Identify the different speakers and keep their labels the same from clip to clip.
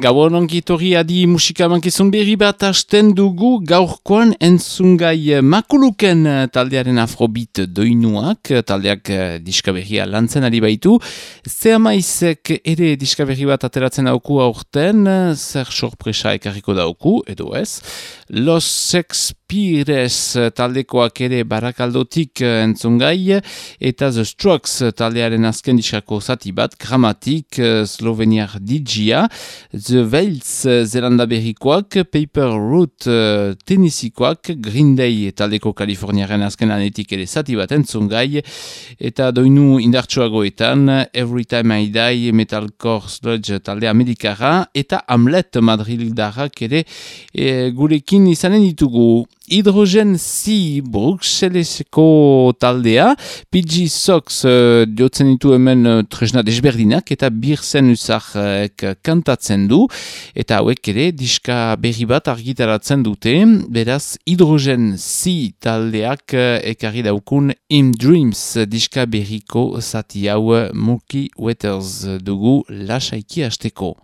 Speaker 1: Gabon ongitorri adi musika mankizun berri bat hasten dugu gaurkoan entzungai makuluken taldearen afrobit doinuak, taldeak eh, diskaberria lantzen ari baitu. Zea maizek ere diskaberri bat ateratzen dauku aurten, zer sorpresa ekarriko dauku, edo ez. Los Sexpires taldekoak ere barakaldotik entzungai, eta The Strokes taldearen azken diskako zati bat, gramatik, eh, sloveniar digia, The Veils uh, Zelanda berrikoak, Paper Root uh, Tennesseekoak, Green Day taldeko Kaliforniaren azken anetik ere zati bat entzungai, eta doinu indartsuagoetan, Every Time I Die, Metalcore Sludge talde amerikara, eta Hamlet Madrildarrak ere e, gurekin izanen ditugu. Hidrogen C Bruxelleseko taldea, PG Sox uh, diotzen ditu hemen uh, tresna desberdinak eta birzen usarek uh, kantatzen du eta hauek ere diska berri bat argitaratzen dute, beraz Hidrogen C taldeak uh, ekarri daukun In Dreams diska berriko zati hau Mookie Waters dugu lasaiki hasteko.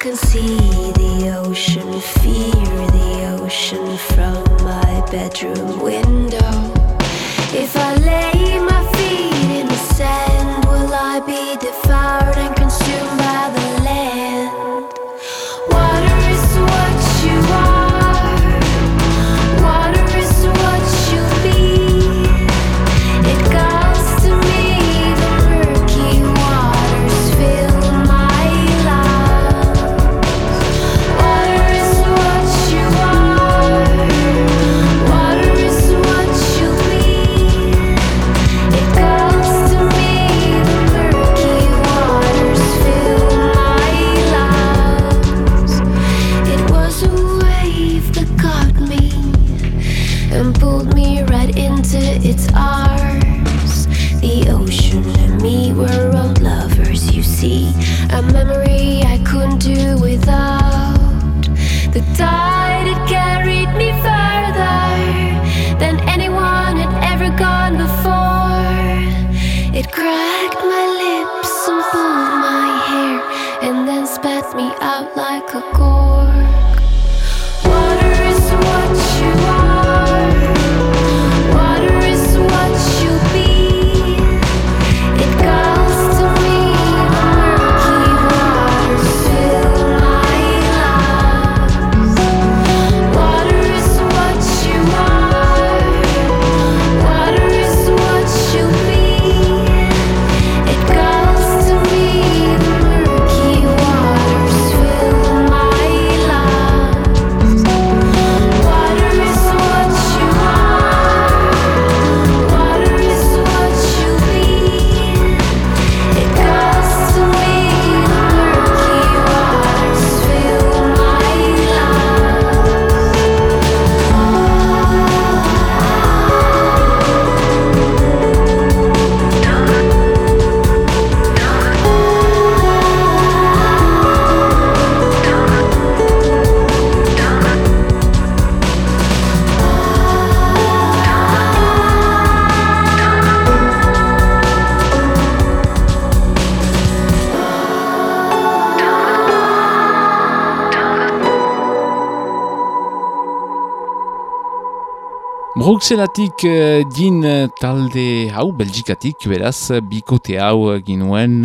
Speaker 2: Can see the ocean, fear the ocean from my bedroom window. If I lay
Speaker 1: Bruxelatik uh, din talde hau, belgikatik, beraz, bikote hau ginuen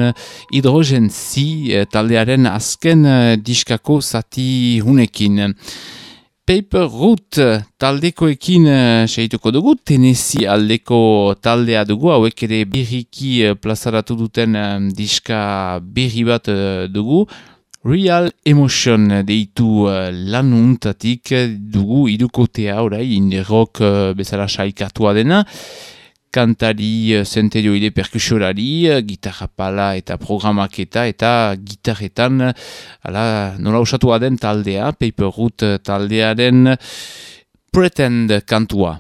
Speaker 1: hidrogen zi taldearen azken diskako zati hunekin. Paper Root taldekoekin seituko dugu, Tennessee aldeko taldea dugu, hauek ere berriki plazaratu duten diska berri bat dugu, Real Emotion deitu uh, lanuntatik dugu irukotea orai, indie rock uh, bezala saikatua dena.
Speaker 3: kantari, zenterioide perkusiolari, gitarra pala eta programaketa eta gitarretan, ala, nola usatu aden taldea, Paper Root taldearen Pretend kantua.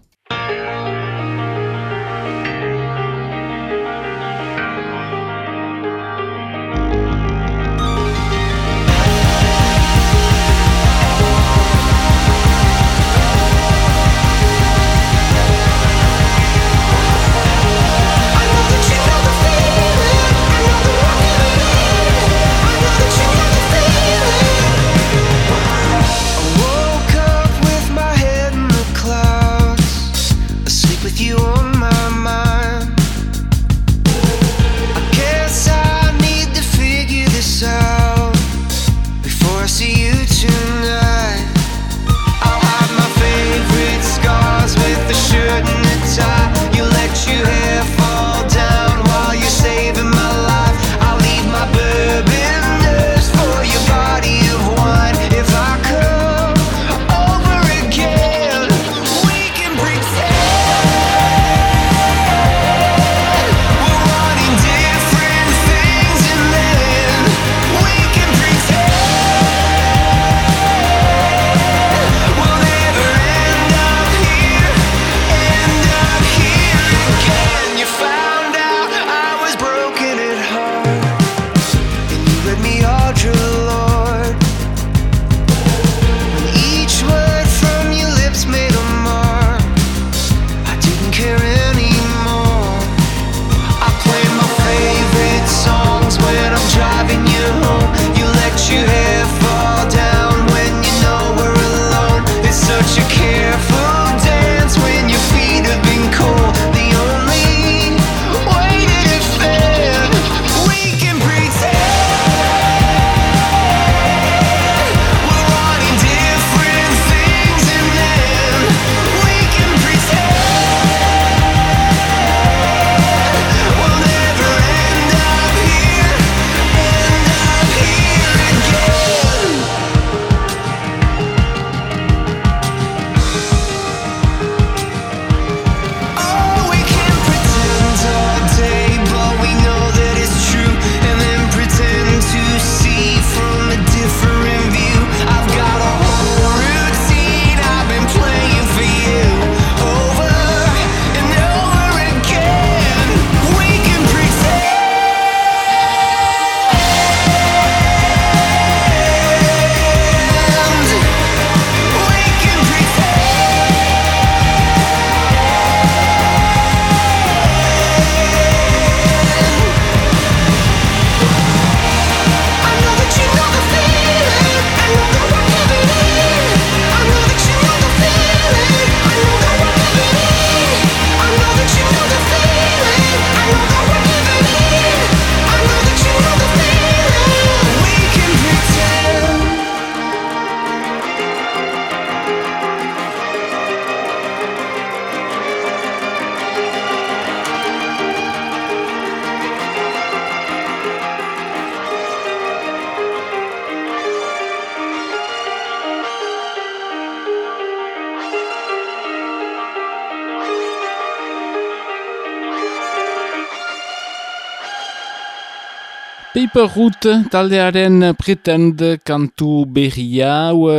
Speaker 3: Root taldearen pretend kantu berria hau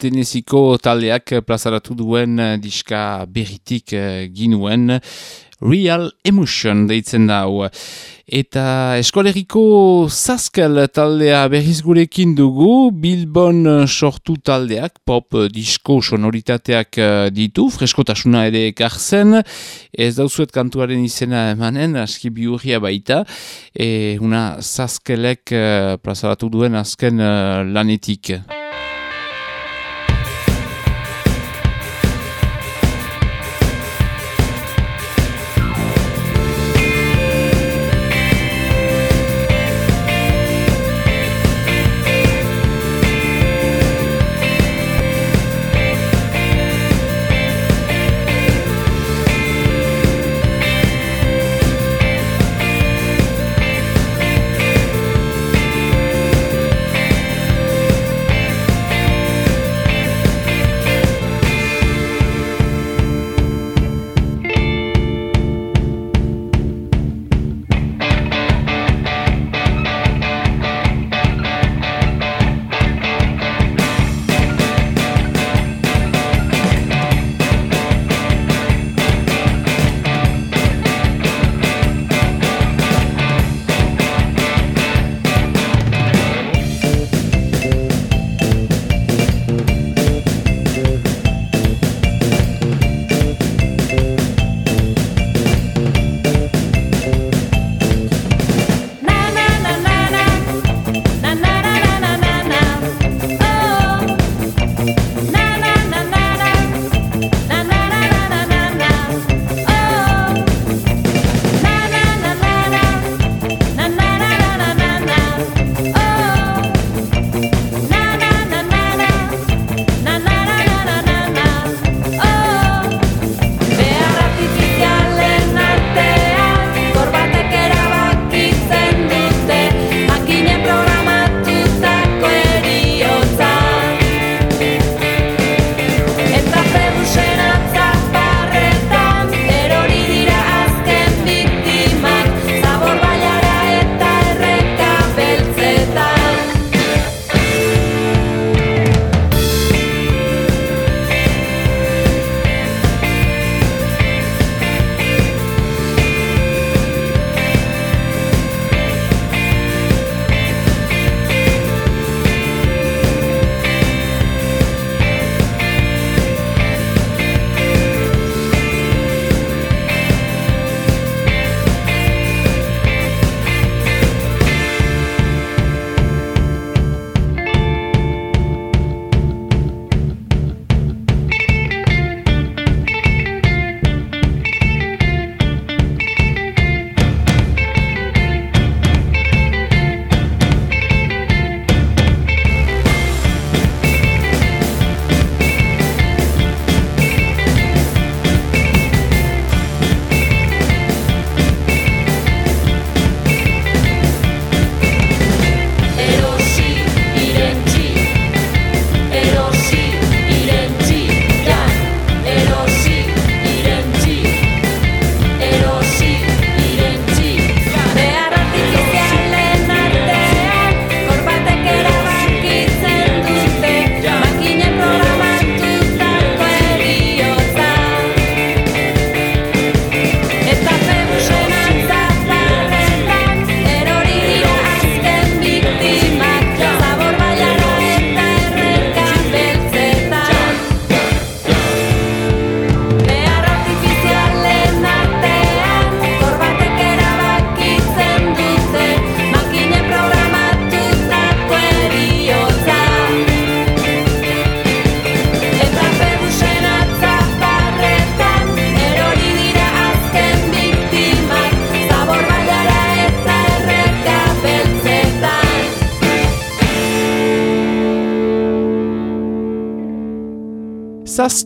Speaker 3: teneziko taldeak plazaratu duen diska berritik eh, ginuen Real Emotion deitzen da hau. Eta eskoleriko zaskel taldea berriz gurekin dugu, Bilbon sortu taldeak, pop disko sonoritateak eh, ditu, freskotasuna ere ekartzen, ez dauzuet kantuaren izena emanen, aski biurria baita, e, una zaskelek uh, plazaratu duen azken lanetik.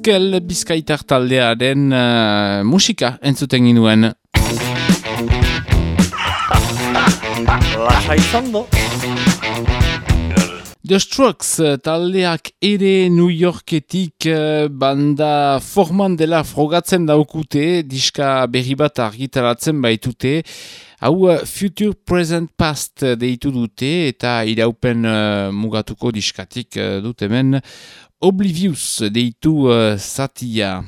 Speaker 1: Zaskel bizkaitar taldearen uh, musika entzuten ginuen.
Speaker 4: Lasa izan do.
Speaker 1: The Strokes uh, taldeak ere New Yorketik uh, banda forman dela frogatzen daukute, diska berri bat argitaratzen baitute, hau Future Present Past deitu dute eta iraupen uh, mugatuko diskatik uh, dut hemen Oblivious deitu uh, satia.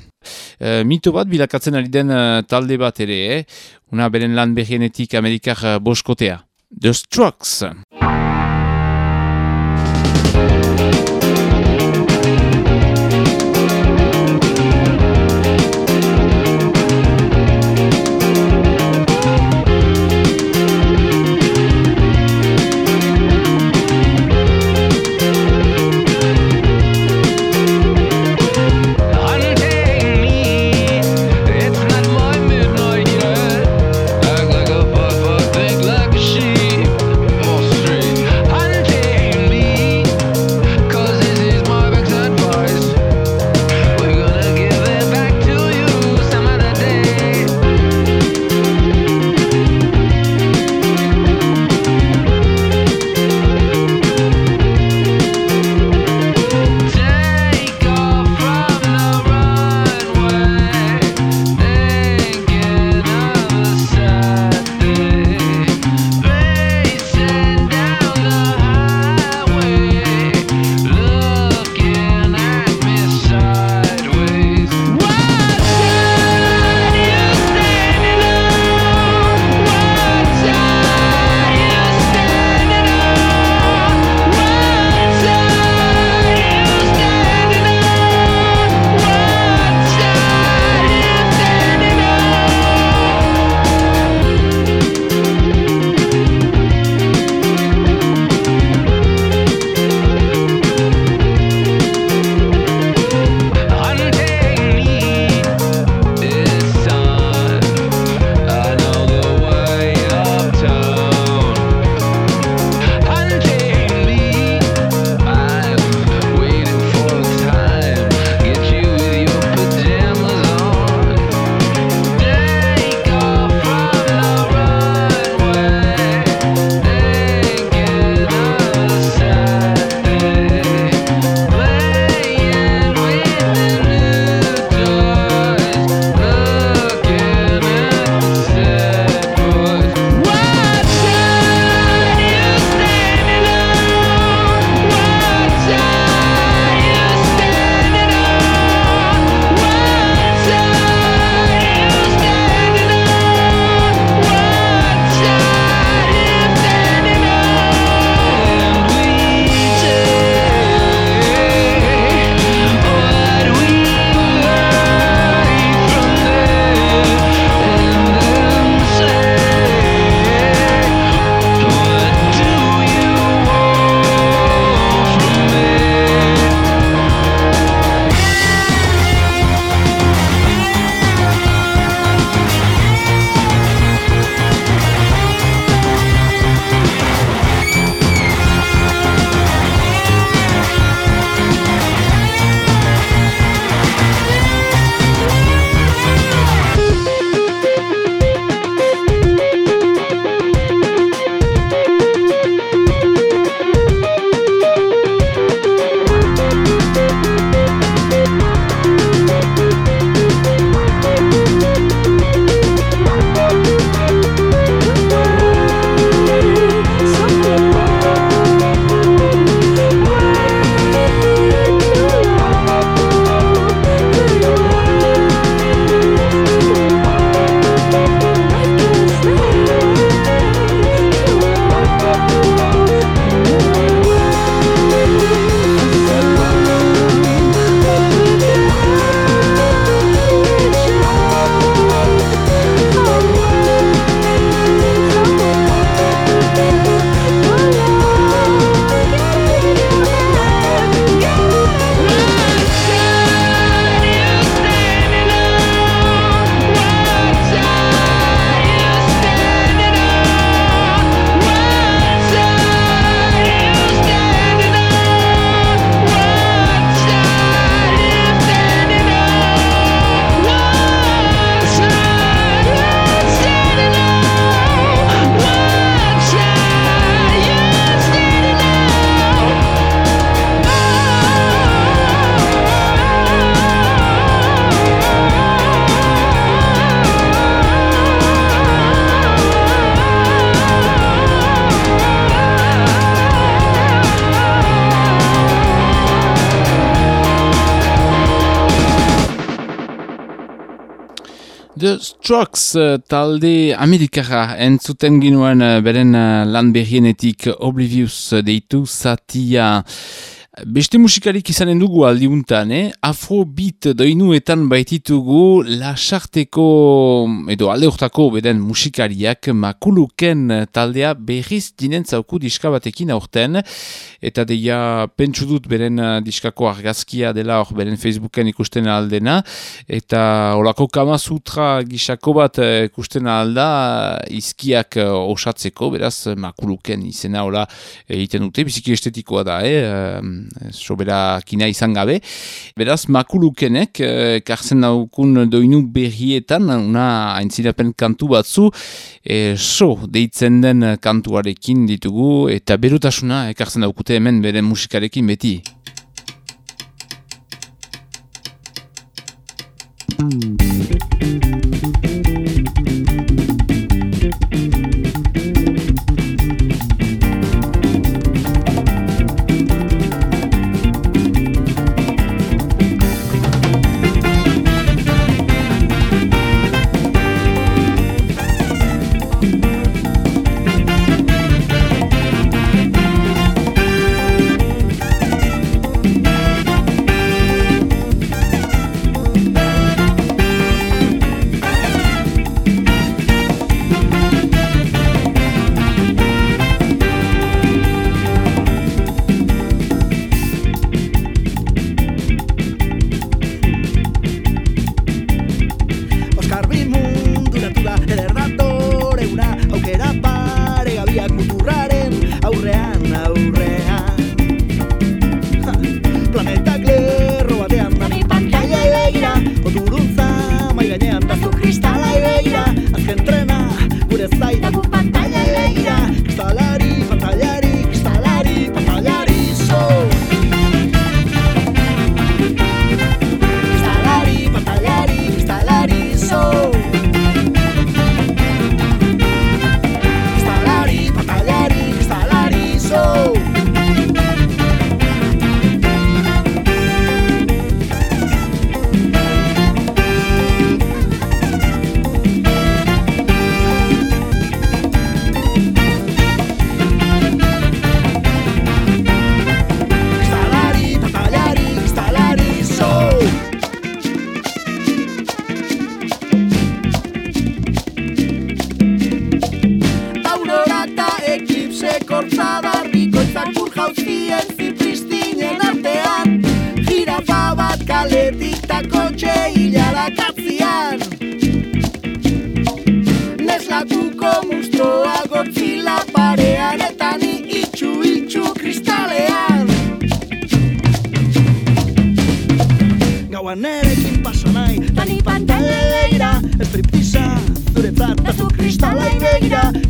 Speaker 1: Uh, mito bat bilakatzen ari den uh, talde bat ere, eh? una beren lan berrienetik Amerikar uh, boskotea. The Strokes.
Speaker 5: Strokes uh, talde Amerikara entzuten ginuen uh, beren uh, lan berrienetik Oblivious deitu satia Beste musikarik izanen dugu aldiuntan, eh? Afrobeat doinuetan baititugu lasarteko, edo alde urtako beden musikariak makuluken taldea berriz dinen zauku diska batekin aurten, eta deia pentsu dut beren diskako argazkia dela hor beren Facebooken ikusten aldena, eta olako kamazutra gisako bat ikusten alda izkiak osatzeko, beraz makuluken izena hola egiten dute, biziki estetikoa da, eh? soberakina izan gabe. Beraz, makulukenek, eh, ekartzen daukun doinu berrietan, una aintzirapen kantu batzu, e, so deitzen den kantuarekin ditugu, eta berutasuna ekartzen daukute hemen bere musikarekin beti. Mm.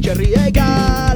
Speaker 5: Cherry Egg.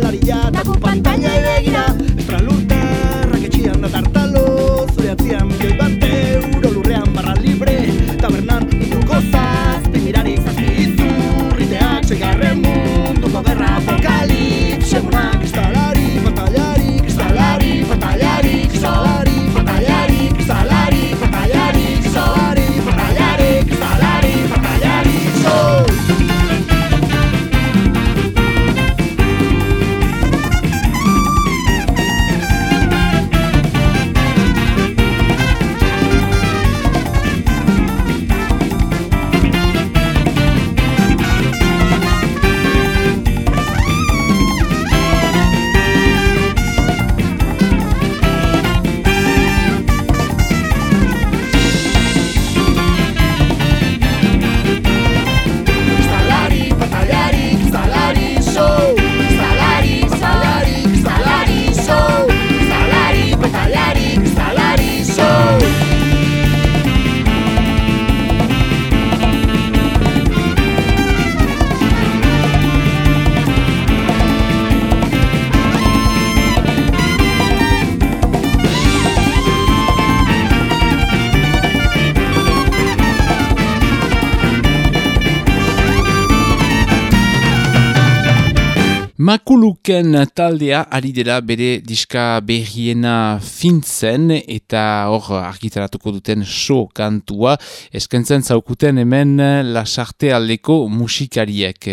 Speaker 1: Makuluken taldea ari dela bere diska berriena fintzen eta hor argitaratuko duten show kantua eskentzen zaukuten hemen lasarte aldeko musikariek.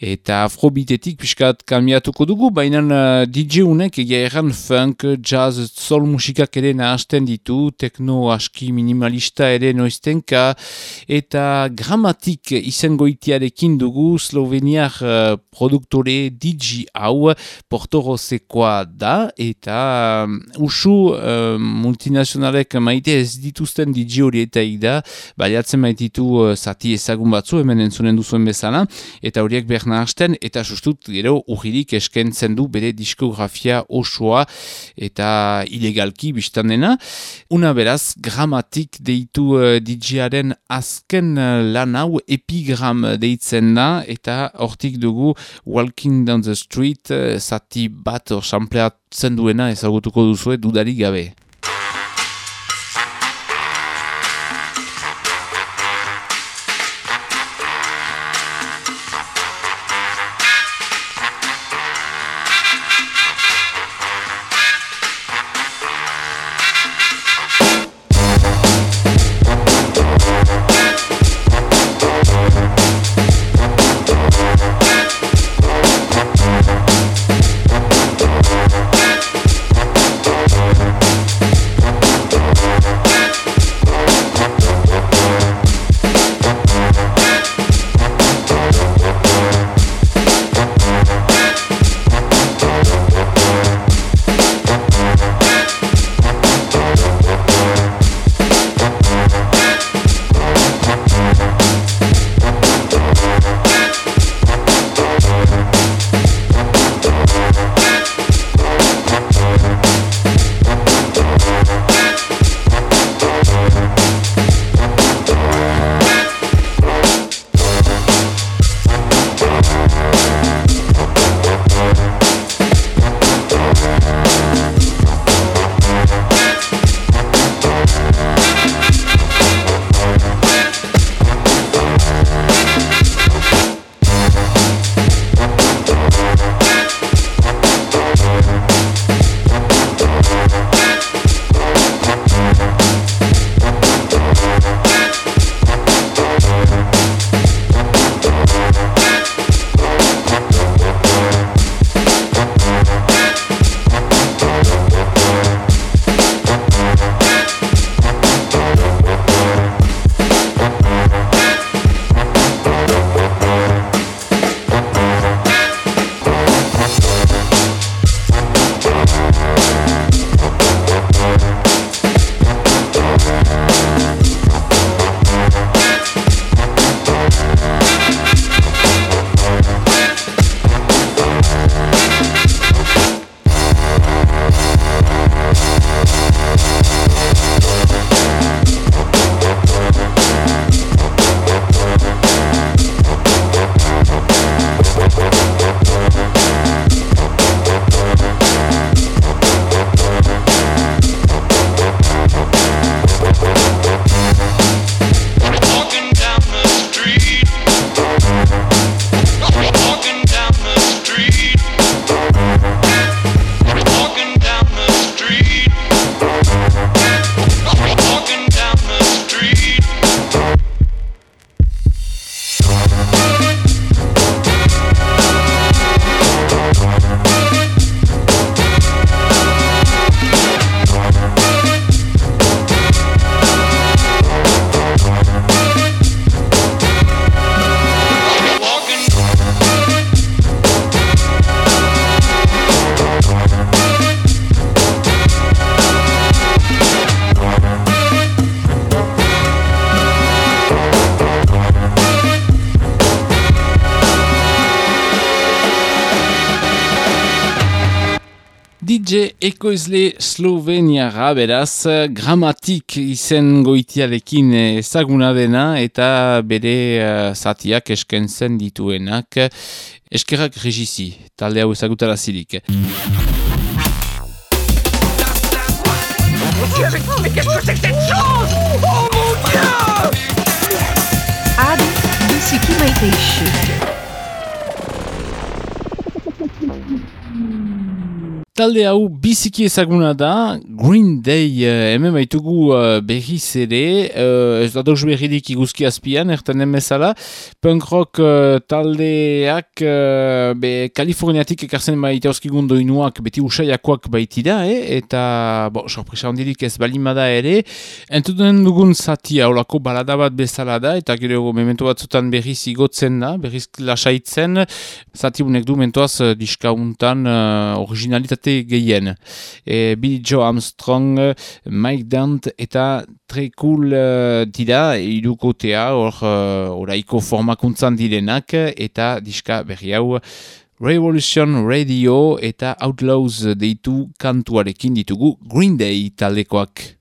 Speaker 1: Eta afrobitetik piskat kambiatuko dugu, baina uh, DJ unek egia erran funk, jazz, sol musikak ere nahazten ditu, tekno aski minimalista ere noiztenka, eta gramatik izangoitiarekin dugu sloveniak uh, produktore DJ hau portorozekoa da, eta um, usu uh, multinazionalek maite ez dituzten DJ horietaik da, baliatzen maititu uh, zati ezagun batzu, hemen entzunen duzuen bezala, eta horiek behar nahasten eta sustut gero urririk eskentzen du bere diskografia osoa eta ilegalki biztan dena. Una beraz, gramatik deitu uh, DJaren azken uh, lan hau epigram deitzen da eta hortik dugu Walking Down the Street uh, zati bat or sampleatzen duena ezagutuko duzue dudarik gabe. Ekoizle Sloveniara beraz gramatik izen goitiarekin ezaguna dena eta bere uh, zatiak eskentzen dituenak eskerrak regizi, talde hau ezagutara zirik.
Speaker 6: Adi, biziki maite isu.
Speaker 1: Talde hau biziki ezaguna da, Green Day uh, hemen baitugu uh, berriz ere, uh, ez da dauz berridik iguzki azpian, ertan emezala, punk rock uh, taldeak uh, be, Kaliforniatik ekartzen baita oskigun doinuak beti usaiakoak baitira, eh? eta bo, sorpresa hondirik ez balimada ere, entuten dugun zati haulako balada bat bezala da, eta gero memento batzutan berriz igotzen da, berriz lasaitzen, zati unek du mentoaz uh, diskauntan uh, originalitate gehien. E, Billy Joe Armstrong, Mike Dant eta tre cool uh, dira irukotea hor uh, oraiko formakuntzan direnak eta diska berri hau Revolution Radio eta Outlaws deitu kantuarekin ditugu Green Day taldekoak.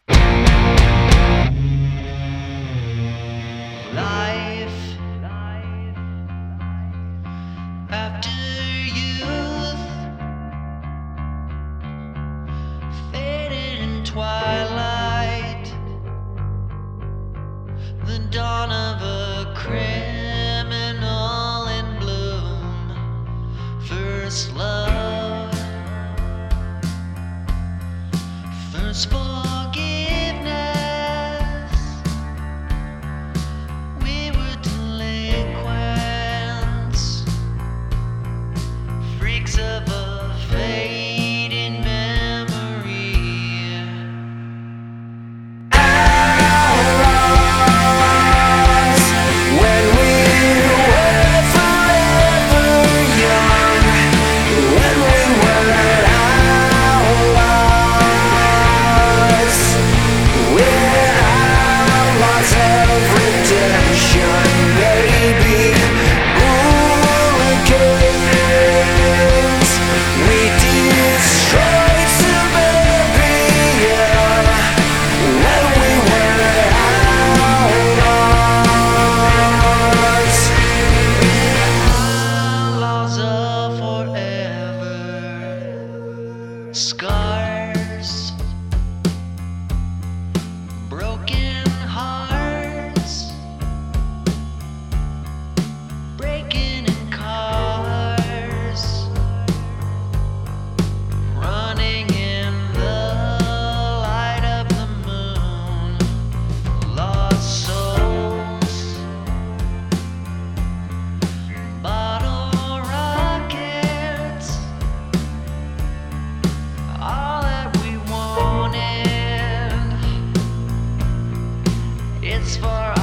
Speaker 1: for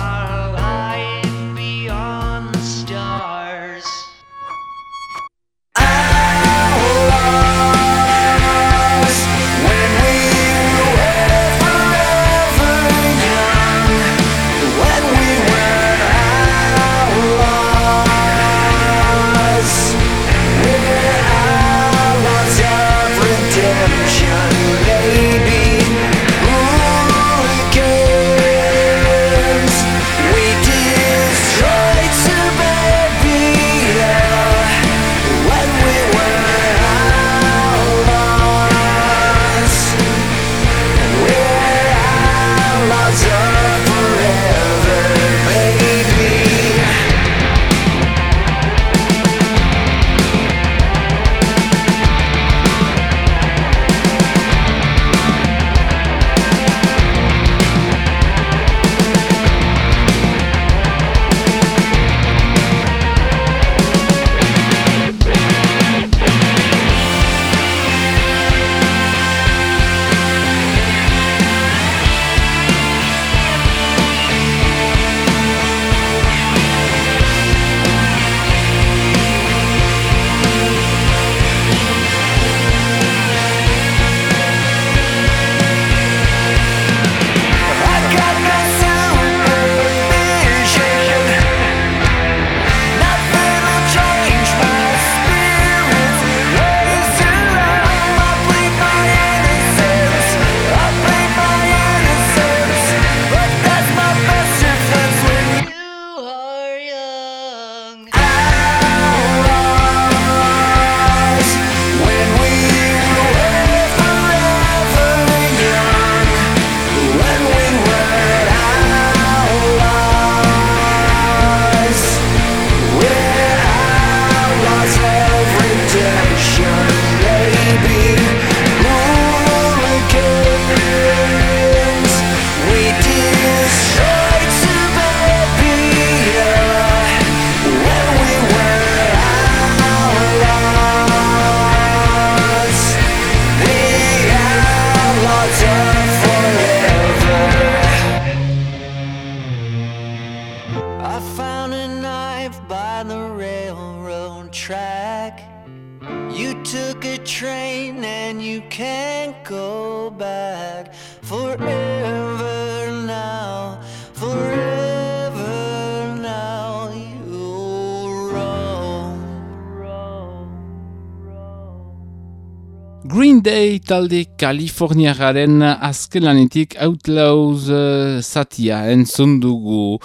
Speaker 1: talde Kaliforniararen azken lanetik Outlaws uh, zatia entzun dugu.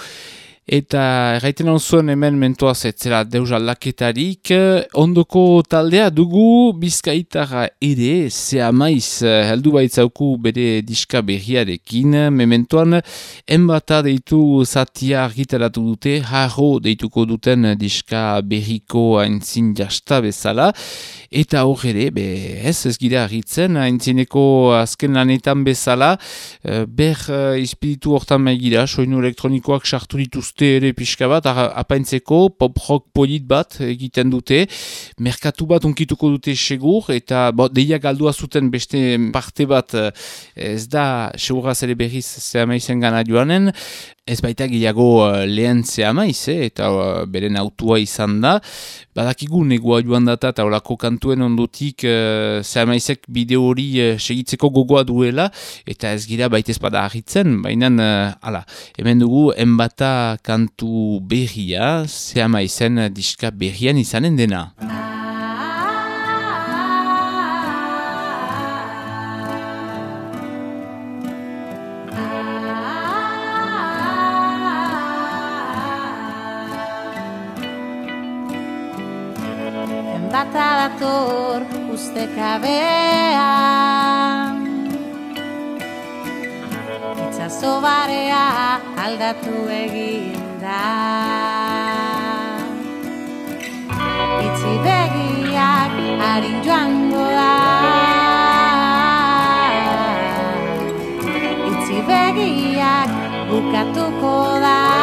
Speaker 1: Eta erraiten hau zuen hemen mentoaz etzera deus aldaketarik, ondoko taldea dugu bizkaitara ere, zea maiz heldu baitzauku bere diska berriarekin, mementoan enbata deitu zatia argitaratu dute, harro deituko duten diska berriko aintzin jasta bezala, eta hor ere, be, ez ez gira argitzen, aintzineko azken lanetan bezala, eh, ber uh, ispiritu hortan maigira, soinu elektronikoak sartu dituzte ere pixka bat, apaintzeko pop rock polit bat egiten dute, merkatu bat unkituko dute segur, eta bo, deia galdua zuten beste parte bat eh, ez da seguraz ere berriz zehamaizen gana joanen, ez baita gehiago uh, lehen zehamaiz, eh, eta uh, beren autua izan da, badakigu negua joan data eta olako kantuen ondotik uh, zehamaizek bideo hori uh, segitzeko gogoa duela, eta ez gira baita ezpada ahitzen, baina uh, ala, hemen dugu enbata kantu berria, zehamaizen diska berrian izanen dena.
Speaker 7: Ustekabean Itxaso barea aldatu egin da. Itzi begiak harin joango da. Begiak bukatuko da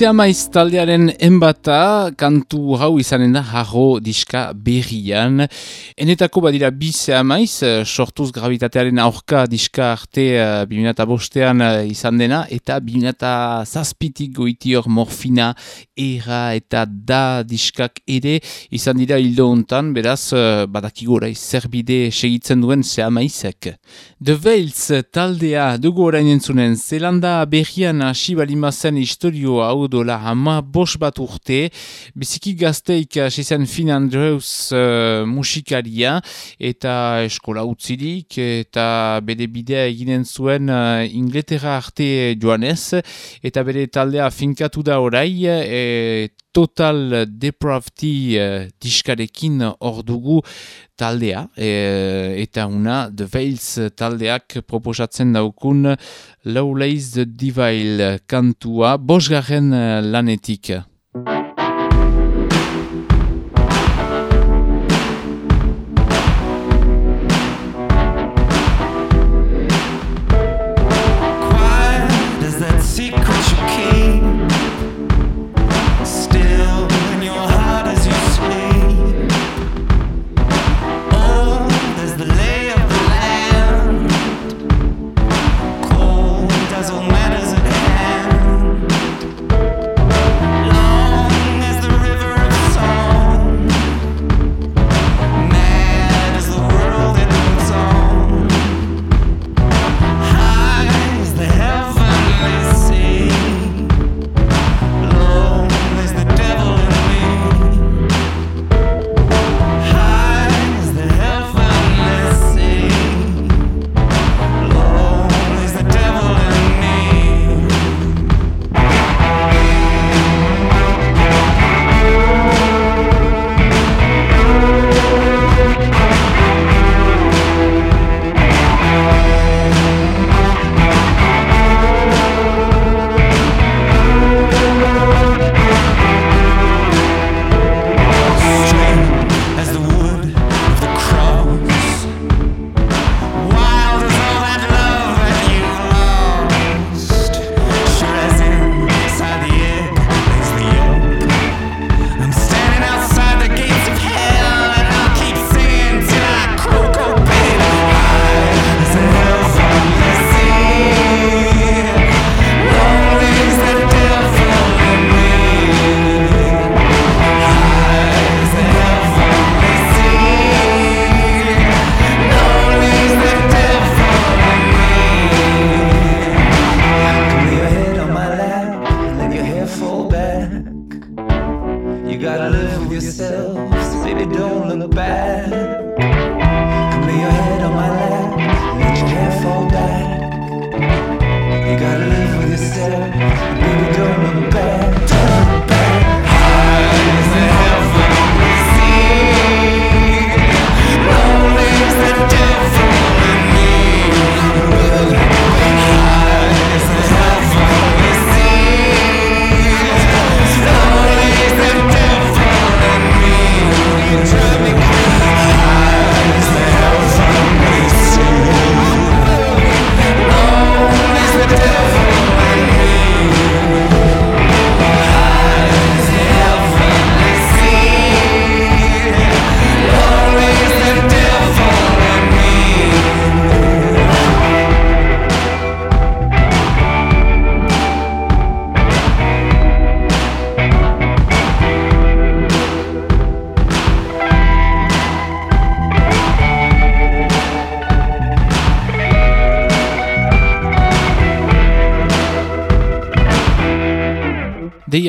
Speaker 8: Zeamaiz taldearen enbata, kantu hau izanen da harro diska berrian. Enetako badira bi Zeamaiz, eh, sortuz gravitatearen aurka diska arte uh, 2005 uh, izan dena, eta 2006 goiti hor morfina, era eta da diskak ere. Izan dira hildo hontan, beraz uh, badakigora zerbide segitzen duen Zeamaizek. The Veils taldea dugu orain entzunen, zelanda berrian hasi balimazen historio hau dola hama bos bat urte, biziki gazteik hasi Finn Andrews uh, musikaria eta eskola utzirik eta bere bidea eginen zuen uh, Inglaterra arte joanez. Eta bere taldea finkatu da orai e, Total Depravity uh, diskarekin hor dugu taldea e, eta una The Veils taldeak proposatzen daukun Lowlays the Divile kantua bosgarren lanetik.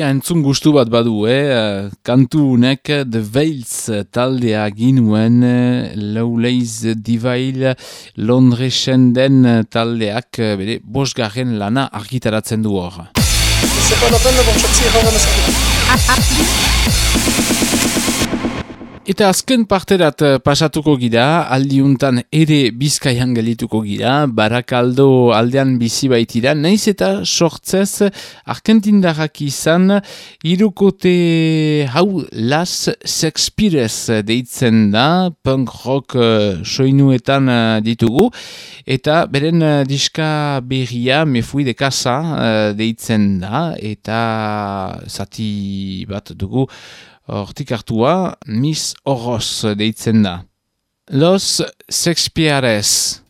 Speaker 8: Deia entzun gustu bat badu, eh? kantu unek The Veils taldea ginuen Lowlays Divail Londresen den taldeak eh, bere bosgarren lana argitaratzen du hor.
Speaker 3: Eta azken parterat eh, pasatuko gira, aldiuntan ere bizkaian gelituko gira, barakaldo aldean bizi baitira, naiz eta sortzez argentindarrak izan, irukote hau Las Sexpires deitzen da, punk rock uh, soinuetan uh, ditugu, eta beren uh, diska berria, mefui de casa uh, deitzen da, eta zati bat dugu, Hortik hartua, Miss Horroz deitzen da. Los Sexpiares.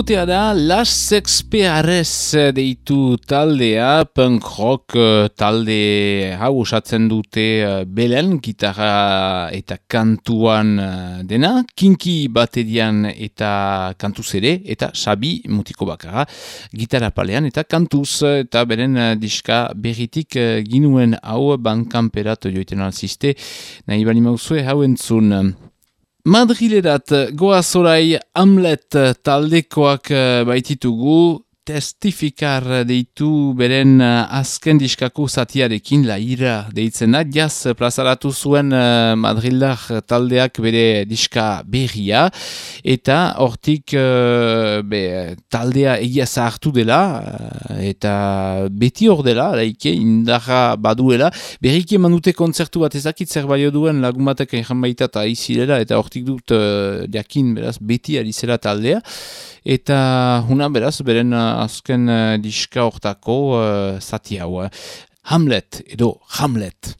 Speaker 3: Hirukotea da Las Sexpeares deitu taldea, punk rock eh, talde hau osatzen dute eh, belen, gitarra eta kantuan eh, dena, kinki baterian eta kantuz ere, eta sabi mutiko bakarra, gitarra palean eta kantuz, eta beren eh, diska berritik eh, ginuen hau bankanperat joiten alziste, nahi bali mauzue hau entzun.
Speaker 1: Madrilerat goaz orai Hamlet taldekoak eh, baititugu testifikar deitu beren eh, azken diskako zatiarekin la ira deitzen da. Jaz plazaratu zuen uh, Madrildar taldeak bere diska berria eta hortik be, taldea egia zahartu dela eta beti hor dela, laike indarra baduela. Berriki eman dute kontzertu bat ezakit zer baio duen lagumatek egin baita eta izirela eta hortik dut jakin beraz beti ari zela taldea. Eta huna beraz, beren uh, azken uh, diska hortako uh, zati hau. eh. Hamlet, edo. Hamlet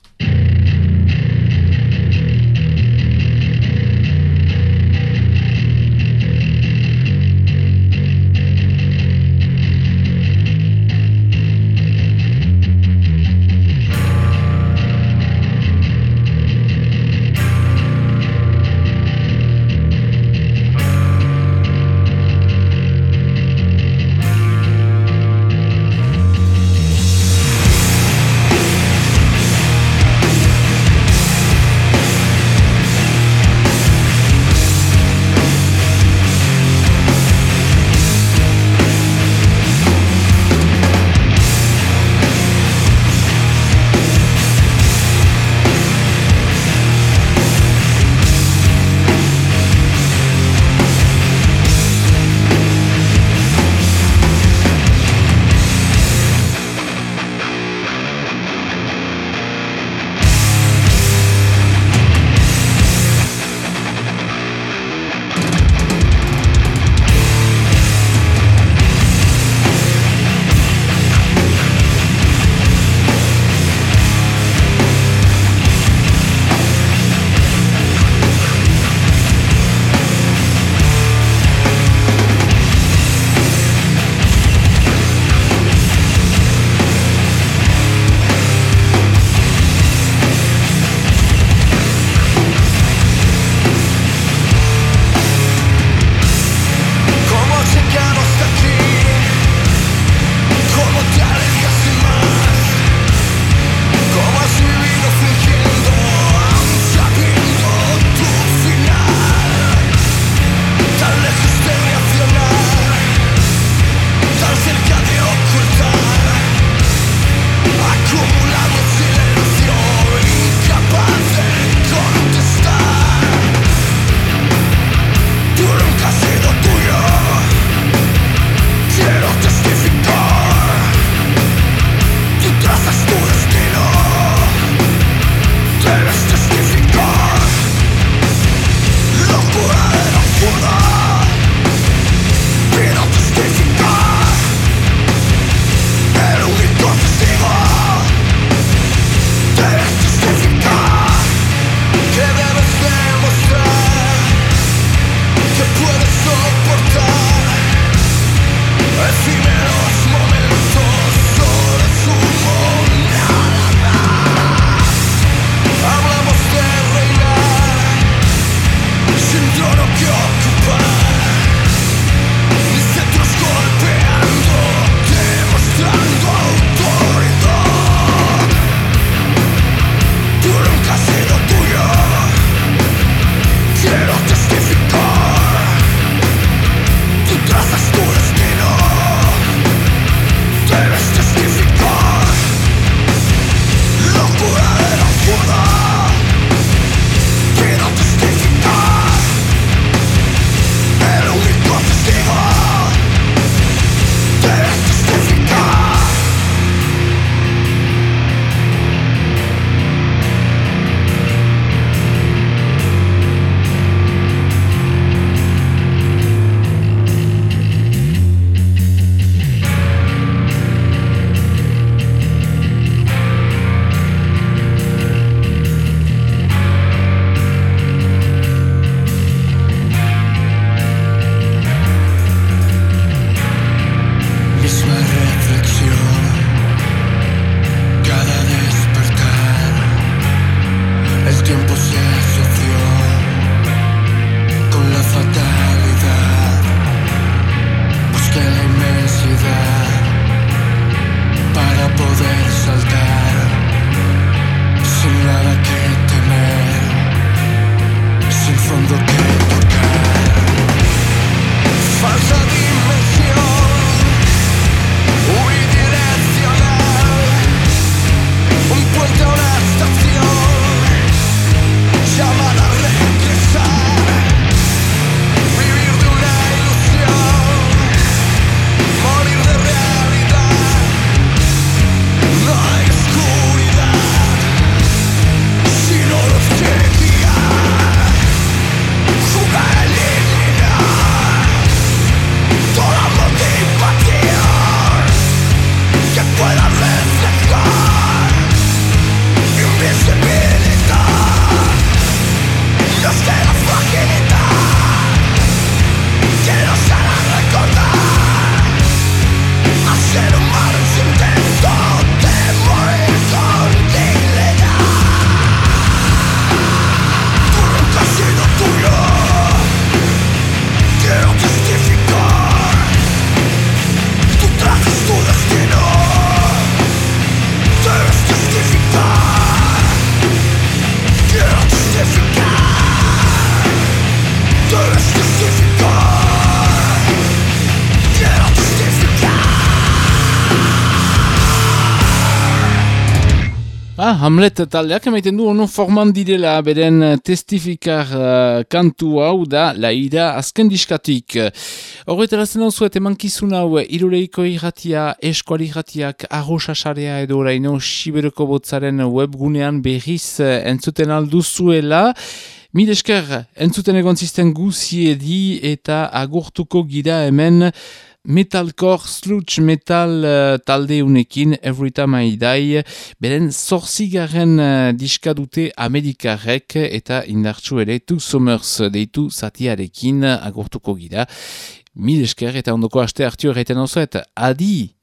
Speaker 2: Hamlet
Speaker 9: taldeak emaiten du honon forman direla beren eh, testifikar uh, kantu hau da laira azken diskatik. Horretara zen hau zuet emankizun hau eh, iruleiko irratia, eskuali irratiak, arrosasarea edo oraino siberoko botzaren webgunean berriz entzuten alduzuela. Mil esker entzuten egon zisten guziedi eta agurtuko gira hemen metalcore sludge metal uh, talde unekin Every Time I Die beren zorzigarren uh, eh, diska dute Amerikarrek eta indartsu ere Two Summers deitu zatiarekin agortuko gira. Mil esker eta ondoko aste hartio egiten oso eta adi!